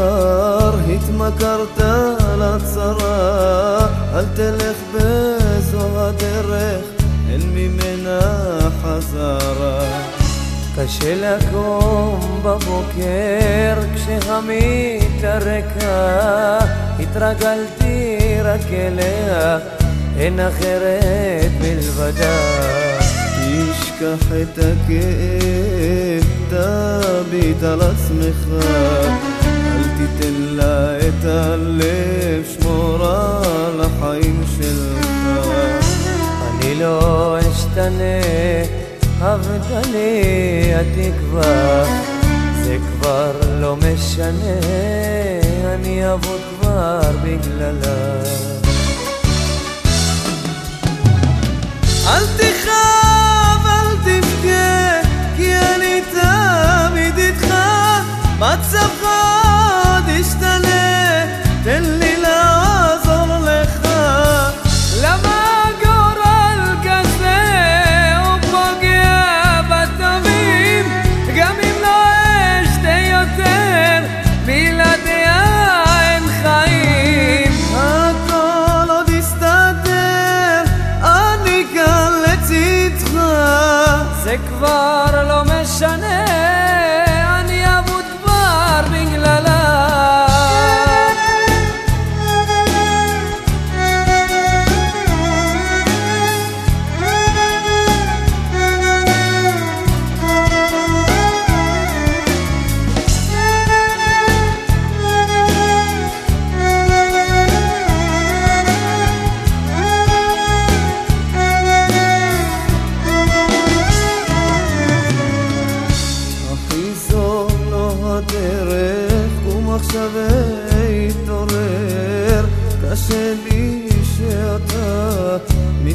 יקר, התמכרת לצרה, אל תלך בזו הדרך, אין ממנה חזרה. קשה לקום בבוקר כשהמיטה ריקה, התרגלתי רק אליה, אין אחרת מלבדה. תשכח את הכאב, תביט על עצמך, אל תיתן הלב, שמור על החיים שלך. אני לא אשתנה, אבדה לי התקווה, זה כבר לא משנה, אני אבוד כבר בגללה. אל תכאב, אל תבכה, כי אני תמיד איתך. מצבך זה כבר לא משנה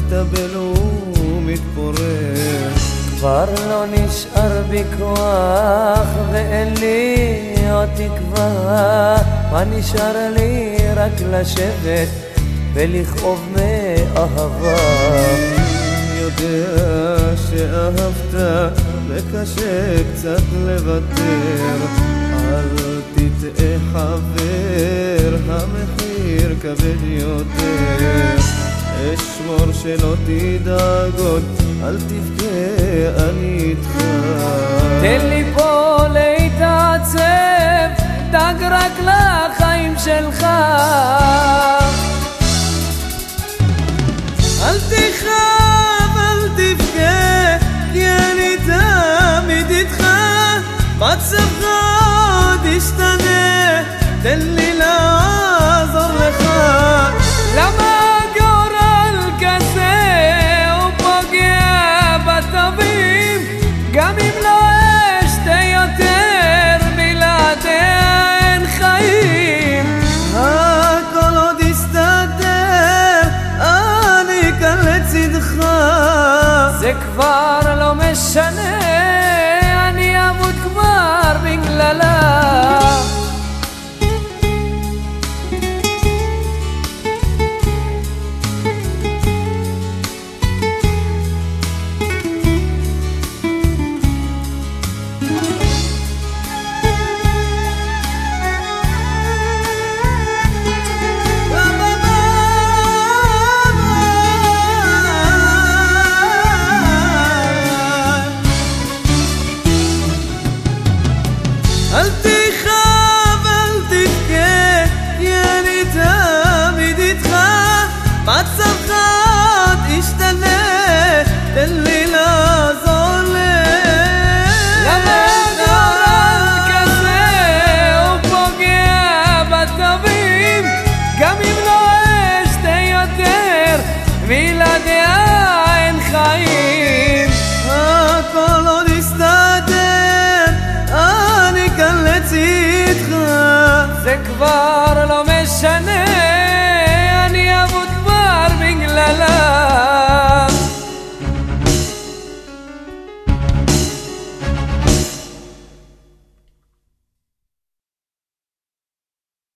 מתאבל ומתפורר. כבר לא נשאר בי כוח ואין לי עוד תקווה. מה נשאר לי? רק לשבת ולכאוב מאהבה יודע שאהבת וקשה קצת לוותר. אל תטעה חבר, המחיר כבד יותר אשמור שלא תדאג עוד, אל תבכה, אני איתך תן לי פה להתעצב דאג רק לחיים שלך אל תכאב, אל תבכה, כי אני תמיד איתך. מצבך עוד ישתנה, תן לי כבר